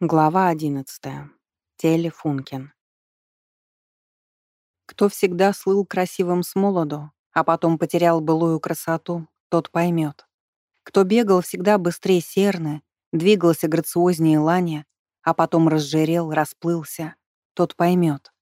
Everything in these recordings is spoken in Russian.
Глава 11. Теле Функин. Кто всегда слыл красивым с молоду, а потом потерял былую красоту, тот поймет. Кто бегал всегда быстрее серны, двигался грациознее лани, а потом разжирел, расплылся, тот поймет.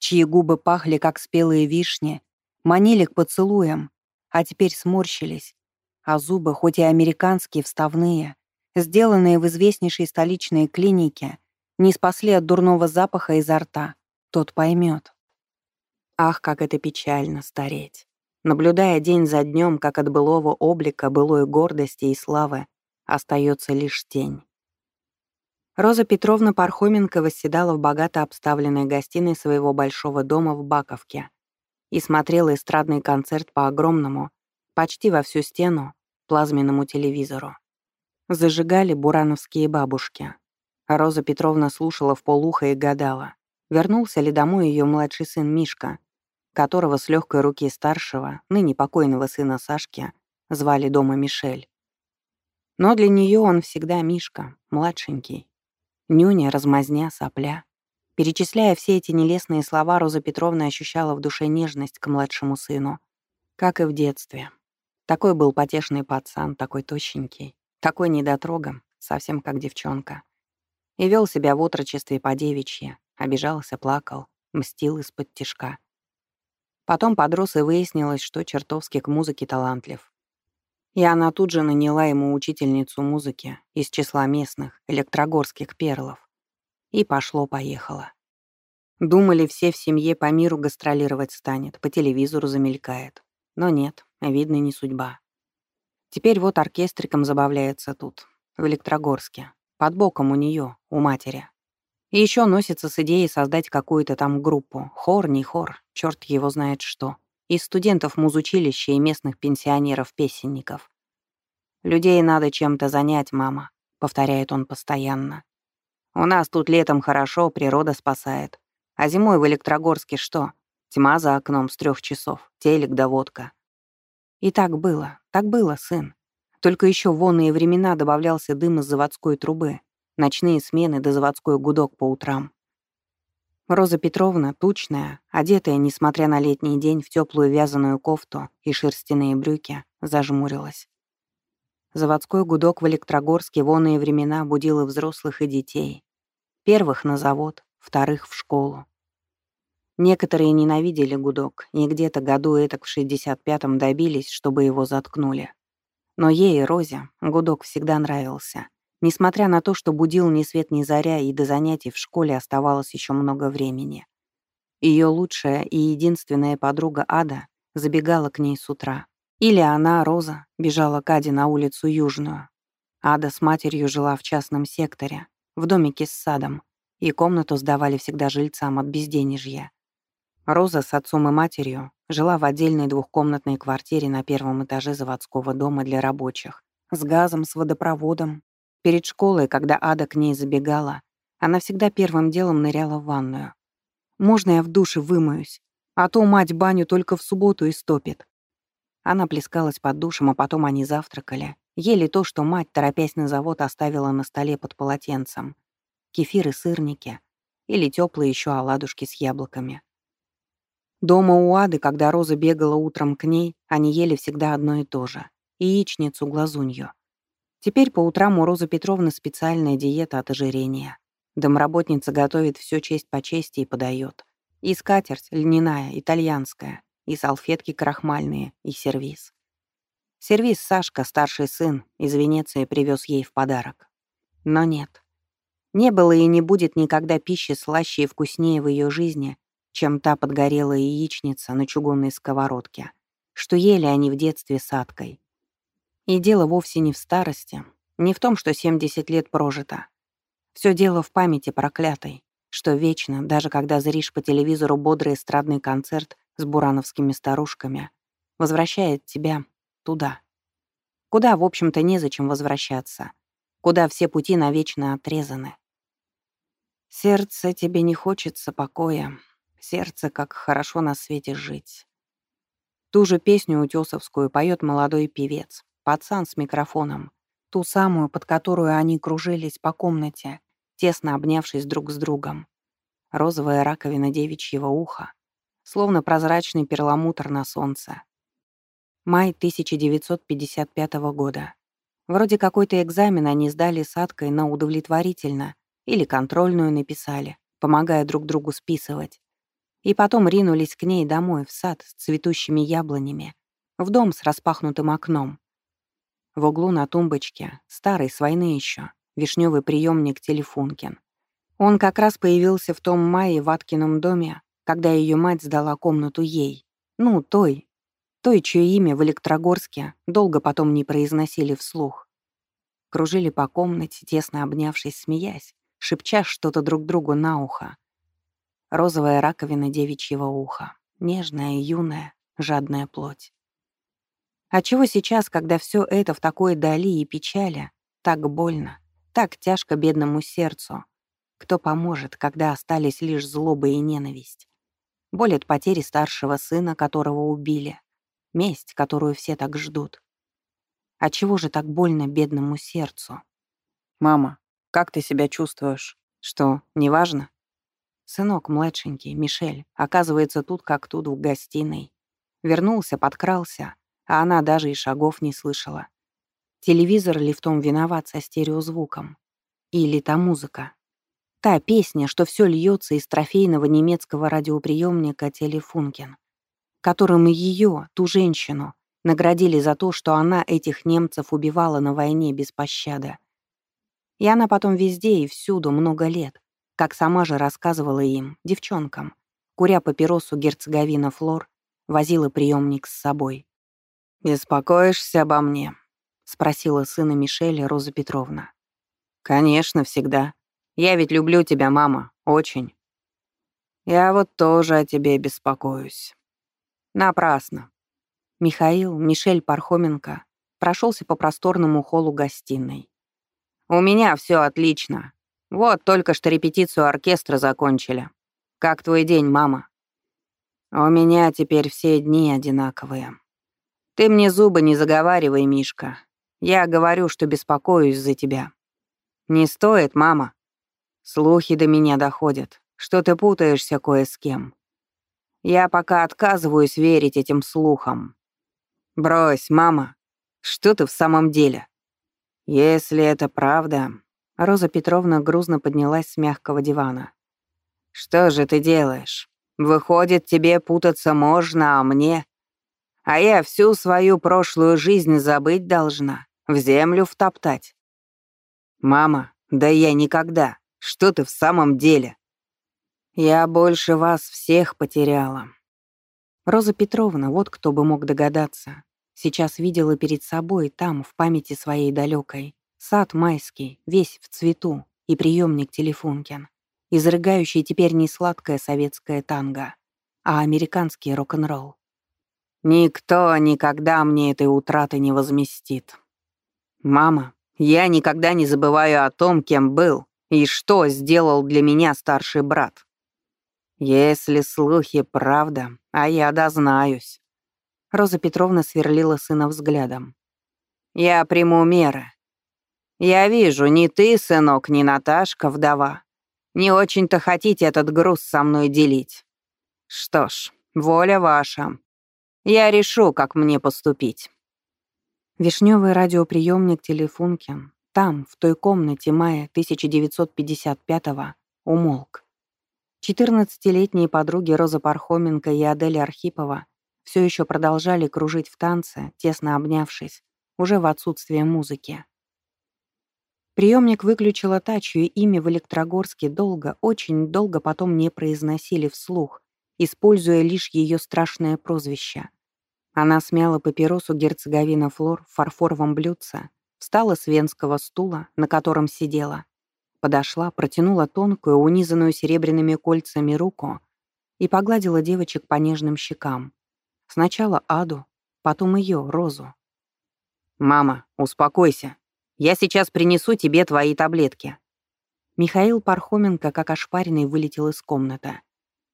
Чьи губы пахли, как спелые вишни, манили к поцелуям, а теперь сморщились, а зубы, хоть и американские, вставные, сделанные в известнейшей столичной клинике, не спасли от дурного запаха изо рта, тот поймет. Ах, как это печально стареть. Наблюдая день за днем, как от былого облика, былой гордости и славы остается лишь тень. Роза Петровна Пархоменко восседала в богато обставленной гостиной своего большого дома в Баковке и смотрела эстрадный концерт по огромному, почти во всю стену, плазменному телевизору. Зажигали бурановские бабушки. Роза Петровна слушала в полуха и гадала, вернулся ли домой ее младший сын Мишка, которого с легкой руки старшего, ныне покойного сына Сашки, звали дома Мишель. Но для нее он всегда Мишка, младшенький. Нюня, размазня, сопля. Перечисляя все эти нелестные слова, Роза Петровна ощущала в душе нежность к младшему сыну, как и в детстве. Такой был потешный пацан, такой тощенький. Такой недотрогом, совсем как девчонка. И вел себя в отрочестве по девичье, обижался, плакал, мстил из-под тишка. Потом подрос и выяснилось, что чертовски к музыке талантлив. И она тут же наняла ему учительницу музыки из числа местных, электрогорских перлов. И пошло-поехало. Думали, все в семье по миру гастролировать станет, по телевизору замелькает. Но нет, видно, не судьба. Теперь вот оркестриком забавляется тут, в Электрогорске, под боком у нее, у матери. И еще носится с идеей создать какую-то там группу. Хор, не хор, черт его знает что. Из студентов музучилища и местных пенсионеров-песенников. «Людей надо чем-то занять, мама», — повторяет он постоянно. «У нас тут летом хорошо, природа спасает. А зимой в Электрогорске что? Тьма за окном с трех часов, телек да водка. И так было, так было, сын. Только еще в вонные времена добавлялся дым из заводской трубы, ночные смены да заводской гудок по утрам. Роза Петровна, тучная, одетая, несмотря на летний день, в теплую вязаную кофту и шерстяные брюки, зажмурилась. Заводской гудок в Электрогорске в оные времена будил и взрослых, и детей. Первых на завод, вторых в школу. Некоторые ненавидели гудок, и где-то году этак в 65-м добились, чтобы его заткнули. Но ей, Розе, гудок всегда нравился. Несмотря на то, что будил ни свет ни заря, и до занятий в школе оставалось еще много времени. Ее лучшая и единственная подруга Ада забегала к ней с утра. Или она, Роза, бежала к Аде на улицу Южную. Ада с матерью жила в частном секторе, в домике с садом, и комнату сдавали всегда жильцам от безденежья. Роза с отцом и матерью жила в отдельной двухкомнатной квартире на первом этаже заводского дома для рабочих, с газом, с водопроводом. Перед школой, когда Ада к ней забегала, она всегда первым делом ныряла в ванную. «Можно я в душе вымоюсь? А то мать баню только в субботу истопит». Она плескалась под душем, а потом они завтракали. Ели то, что мать, торопясь на завод, оставила на столе под полотенцем. Кефир и сырники. Или теплые еще оладушки с яблоками. Дома у Ады, когда Роза бегала утром к ней, они ели всегда одно и то же — яичницу глазунью. Теперь по утрам у Розы Петровны специальная диета от ожирения. Домработница готовит все честь по чести и подает. И скатерть льняная, итальянская, и салфетки крахмальные, и сервиз. Сервиз Сашка, старший сын, из Венеции привез ей в подарок. Но нет. Не было и не будет никогда пищи слаще и вкуснее в ее жизни, чем та подгорелая яичница на чугунной сковородке, что ели они в детстве с Аткой. И дело вовсе не в старости, не в том, что 70 лет прожито. Все дело в памяти проклятой, что вечно, даже когда зришь по телевизору бодрый эстрадный концерт с бурановскими старушками, возвращает тебя туда. Куда, в общем-то, незачем возвращаться. Куда все пути навечно отрезаны. Сердце тебе не хочется покоя, Сердце, как хорошо на свете жить. Ту же песню утесовскую поет молодой певец, пацан с микрофоном. Ту самую, под которую они кружились по комнате, тесно обнявшись друг с другом. Розовая раковина девичьего уха, словно прозрачный перламутр на солнце. Май 1955 года. Вроде какой-то экзамен они сдали с Аткой на удовлетворительно или контрольную написали, помогая друг другу списывать. И потом ринулись к ней домой, в сад с цветущими яблонями, в дом с распахнутым окном. В углу на тумбочке, старый, с войны еще, вишневый приемник Телефункин. Он как раз появился в том мае в Аткином доме, когда ее мать сдала комнату ей. Ну, той, той, чье имя в Электрогорске долго потом не произносили вслух. Кружили по комнате, тесно обнявшись, смеясь, шепча что-то друг другу на ухо. Розовая раковина девичьего уха, нежная, юная, жадная плоть. А чего сейчас, когда все это в такой дали и печали, так больно, так тяжко бедному сердцу? Кто поможет, когда остались лишь злоба и ненависть? Боль от потери старшего сына, которого убили, Месть, которую все так ждут. А чего же так больно бедному сердцу? «Мама, как ты себя чувствуешь? Что, неважно?» Сынок младшенький, Мишель, оказывается тут как тут в гостиной. Вернулся, подкрался, а она даже и шагов не слышала. Телевизор ли в том виноват со стереозвуком? Или та музыка? Та песня, что все льется из трофейного немецкого радиоприемника «Телефункен» которым ее, ту женщину, наградили за то, что она этих немцев убивала на войне без пощады. И она потом везде и всюду много лет, как сама же рассказывала им, девчонкам, куря папиросу герцоговина Флор, возила приемник с собой. «Беспокоишься обо мне?» — спросила сына Мишеля Роза Петровна. «Конечно, всегда. Я ведь люблю тебя, мама, очень. Я вот тоже о тебе беспокоюсь». Напрасно. Михаил, Мишель Пархоменко прошелся по просторному холлу гостиной. «У меня все отлично. Вот только что репетицию оркестра закончили. Как твой день, мама?» «У меня теперь все дни одинаковые. Ты мне зубы не заговаривай, Мишка. Я говорю, что беспокоюсь за тебя. Не стоит, мама. Слухи до меня доходят, что ты путаешься кое с кем. Я пока отказываюсь верить этим слухам. Брось, мама, что ты в самом деле? Если это правда... Роза Петровна грузно поднялась с мягкого дивана. «Что же ты делаешь? Выходит, тебе путаться можно, а мне? А я всю свою прошлую жизнь забыть должна, в землю втоптать. Мама, да я никогда. Что ты в самом деле? Я больше вас всех потеряла. Роза Петровна, вот кто бы мог догадаться, сейчас видела перед собой там, в памяти своей далекой, сад майский, весь в цвету, и приемник Телефункин, изрыгающий теперь не сладкое советское танго, а американский рок-н-ролл. Никто никогда мне этой утраты не возместит. Мама, я никогда не забываю о том, кем был и что сделал для меня старший брат. «Если слухи правда, а я дознаюсь». Роза Петровна сверлила сына взглядом. «Я приму меры. Я вижу, ни ты, сынок, ни Наташка, вдова, не очень-то хотите этот груз со мной делить. Что ж, воля ваша. Я решу, как мне поступить». Вишневый радиоприемник Телефункин там, в той комнате мая 1955-го, умолк. Четырнадцатилетние подруги Роза Пархоменко и Адель Архипова все еще продолжали кружить в танце, тесно обнявшись, уже в отсутствие музыки. Приемник выключила та, чье имя в Электрогорске долго, очень долго потом не произносили вслух, используя лишь ее страшное прозвище. Она смяла папиросу герцоговина Флор в фарфоровом блюдце, встала с венского стула, на котором сидела, Подошла, протянула тонкую, унизанную серебряными кольцами руку и погладила девочек по нежным щекам. Сначала Аду, потом ее, Розу. «Мама, успокойся. Я сейчас принесу тебе твои таблетки». Михаил Пархоменко, как ошпаренный, вылетел из комнаты.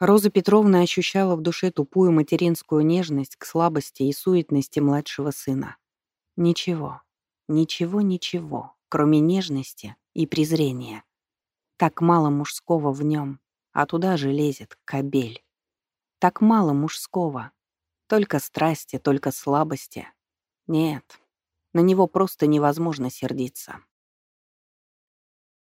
Роза Петровна ощущала в душе тупую материнскую нежность к слабости и суетности младшего сына. Ничего, ничего, ничего, кроме нежности и презрения. Так мало мужского в нем, а туда же лезет кобель. Так мало мужского. Только страсти, только слабости. Нет, на него просто невозможно сердиться.